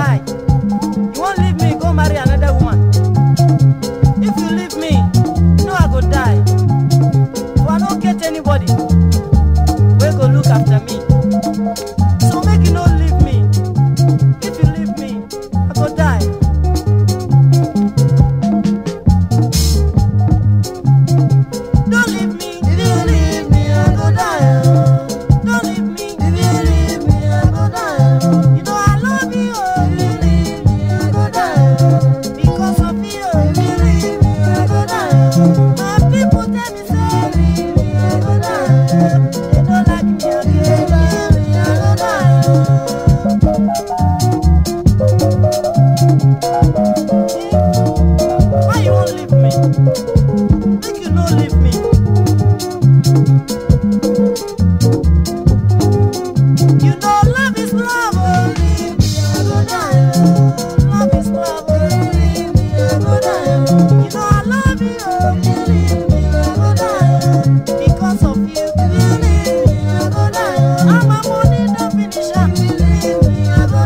Vai.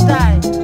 leave